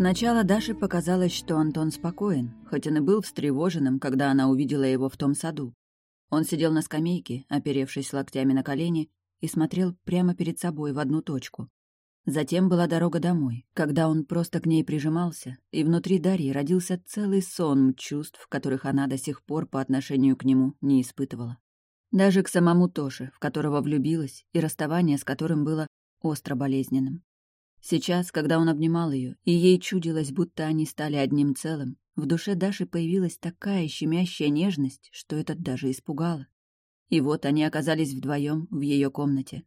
Сначала Даше показалось, что Антон спокоен, хоть он и был встревоженным, когда она увидела его в том саду. Он сидел на скамейке, оперевшись локтями на колени, и смотрел прямо перед собой в одну точку. Затем была дорога домой, когда он просто к ней прижимался, и внутри Дарьи родился целый сон чувств, которых она до сих пор по отношению к нему не испытывала. Даже к самому Тоше, в которого влюбилась, и расставание с которым было остро болезненным. Сейчас, когда он обнимал ее, и ей чудилось, будто они стали одним целым, в душе Даши появилась такая щемящая нежность, что это даже испугало. И вот они оказались вдвоем в ее комнате.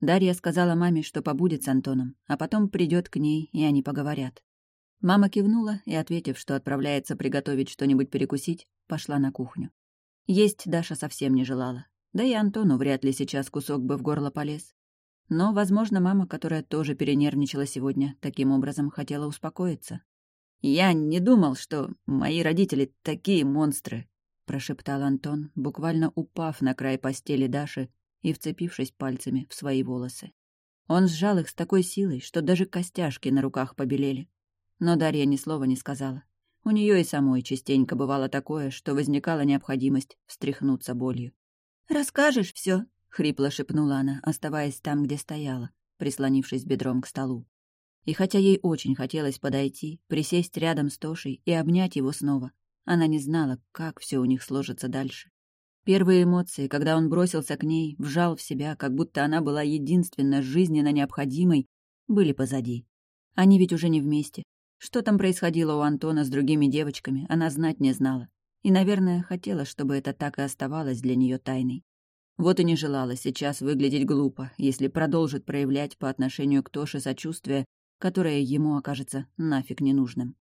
Дарья сказала маме, что побудет с Антоном, а потом придет к ней, и они поговорят. Мама кивнула и, ответив, что отправляется приготовить что-нибудь перекусить, пошла на кухню. Есть Даша совсем не желала. Да и Антону вряд ли сейчас кусок бы в горло полез. Но, возможно, мама, которая тоже перенервничала сегодня, таким образом хотела успокоиться. «Я не думал, что мои родители такие монстры», — прошептал Антон, буквально упав на край постели Даши и вцепившись пальцами в свои волосы. Он сжал их с такой силой, что даже костяшки на руках побелели. Но Дарья ни слова не сказала. У нее и самой частенько бывало такое, что возникала необходимость встряхнуться болью. «Расскажешь все, — хрипло шепнула она, оставаясь там, где стояла, прислонившись бедром к столу. И хотя ей очень хотелось подойти, присесть рядом с Тошей и обнять его снова, она не знала, как все у них сложится дальше. Первые эмоции, когда он бросился к ней, вжал в себя, как будто она была единственно жизненно необходимой, были позади. Они ведь уже не вместе. Что там происходило у Антона с другими девочками, она знать не знала. И, наверное, хотела, чтобы это так и оставалось для нее тайной. Вот и не желала сейчас выглядеть глупо, если продолжит проявлять по отношению к Тоше сочувствие, которое ему окажется нафиг ненужным.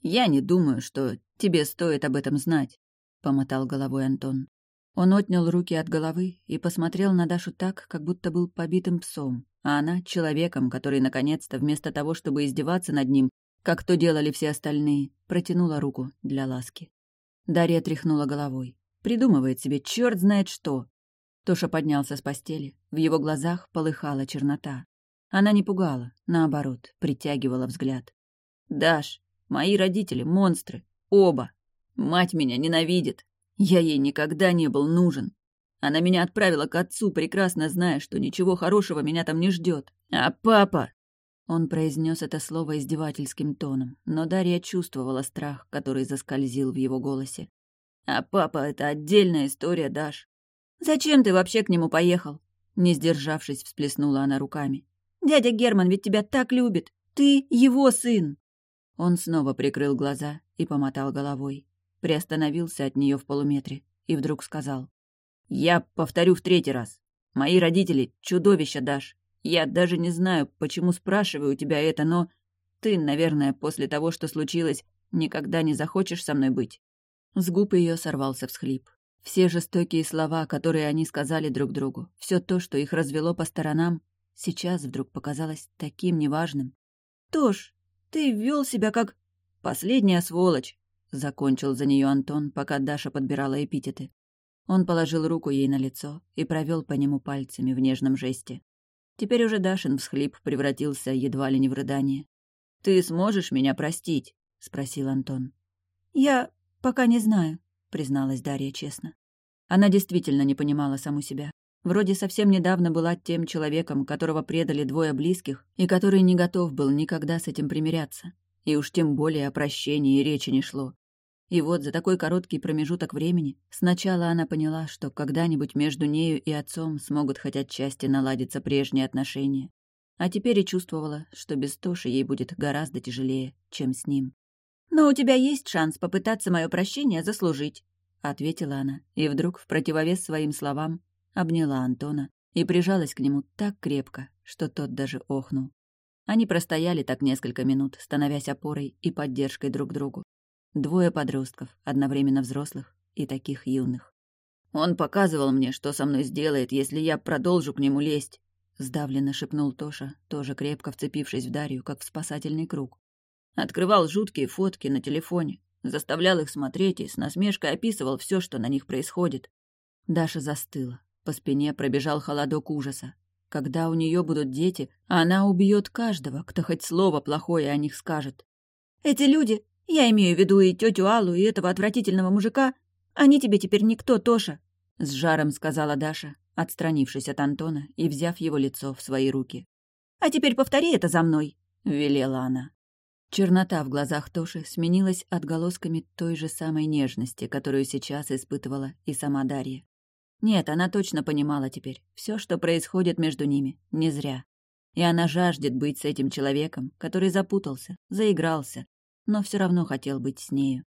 «Я не думаю, что тебе стоит об этом знать», — помотал головой Антон. Он отнял руки от головы и посмотрел на Дашу так, как будто был побитым псом, а она — человеком, который, наконец-то, вместо того, чтобы издеваться над ним, как то делали все остальные, протянула руку для ласки. Дарья тряхнула головой. Придумывает себе черт знает что, Тоша поднялся с постели, в его глазах полыхала чернота. Она не пугала, наоборот, притягивала взгляд. «Даш, мои родители — монстры, оба. Мать меня ненавидит. Я ей никогда не был нужен. Она меня отправила к отцу, прекрасно зная, что ничего хорошего меня там не ждет. А папа...» Он произнес это слово издевательским тоном, но Дарья чувствовала страх, который заскользил в его голосе. «А папа — это отдельная история, Даш. «Зачем ты вообще к нему поехал?» Не сдержавшись, всплеснула она руками. «Дядя Герман ведь тебя так любит! Ты его сын!» Он снова прикрыл глаза и помотал головой. Приостановился от нее в полуметре и вдруг сказал. «Я повторю в третий раз. Мои родители — чудовища, Даш. Я даже не знаю, почему спрашиваю у тебя это, но ты, наверное, после того, что случилось, никогда не захочешь со мной быть». С губ ее сорвался всхлип. Все жестокие слова, которые они сказали друг другу, все то, что их развело по сторонам, сейчас вдруг показалось таким неважным. «Тош, ты вел себя как последняя сволочь», — закончил за нее Антон, пока Даша подбирала эпитеты. Он положил руку ей на лицо и провел по нему пальцами в нежном жесте. Теперь уже Дашин всхлип превратился едва ли не в рыдание. «Ты сможешь меня простить?» — спросил Антон. «Я пока не знаю», призналась Дарья честно. Она действительно не понимала саму себя. Вроде совсем недавно была тем человеком, которого предали двое близких, и который не готов был никогда с этим примиряться. И уж тем более о прощении речи не шло. И вот за такой короткий промежуток времени сначала она поняла, что когда-нибудь между нею и отцом смогут хоть отчасти наладиться прежние отношения. А теперь и чувствовала, что без Тоши ей будет гораздо тяжелее, чем с ним. «Но у тебя есть шанс попытаться мое прощение заслужить», — ответила она, и вдруг, в противовес своим словам, обняла Антона и прижалась к нему так крепко, что тот даже охнул. Они простояли так несколько минут, становясь опорой и поддержкой друг другу. Двое подростков, одновременно взрослых и таких юных. «Он показывал мне, что со мной сделает, если я продолжу к нему лезть», — сдавленно шепнул Тоша, тоже крепко вцепившись в Дарью, как в спасательный круг. Открывал жуткие фотки на телефоне, заставлял их смотреть и с насмешкой описывал все, что на них происходит. Даша застыла. По спине пробежал холодок ужаса. Когда у нее будут дети, она убьет каждого, кто хоть слово плохое о них скажет. Эти люди, я имею в виду и тетю Аллу, и этого отвратительного мужика, они тебе теперь никто, Тоша», — с жаром сказала Даша, отстранившись от Антона и взяв его лицо в свои руки. «А теперь повтори это за мной», — велела она. Чернота в глазах Тоши сменилась отголосками той же самой нежности, которую сейчас испытывала и сама Дарья. Нет, она точно понимала теперь, все, что происходит между ними, не зря. И она жаждет быть с этим человеком, который запутался, заигрался, но все равно хотел быть с нею.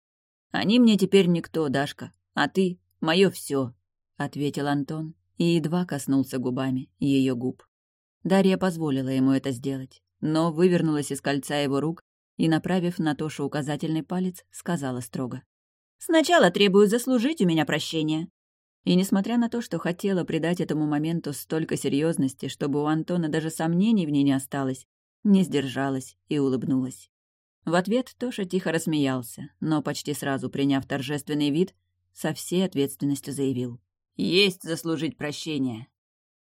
«Они мне теперь никто, Дашка, а ты — мое все, ответил Антон и едва коснулся губами ее губ. Дарья позволила ему это сделать, но вывернулась из кольца его рук и, направив на Тошу указательный палец, сказала строго. «Сначала требую заслужить у меня прощения». И несмотря на то, что хотела придать этому моменту столько серьезности, чтобы у Антона даже сомнений в ней не осталось, не сдержалась и улыбнулась. В ответ Тоша тихо рассмеялся, но почти сразу, приняв торжественный вид, со всей ответственностью заявил. «Есть заслужить прощения.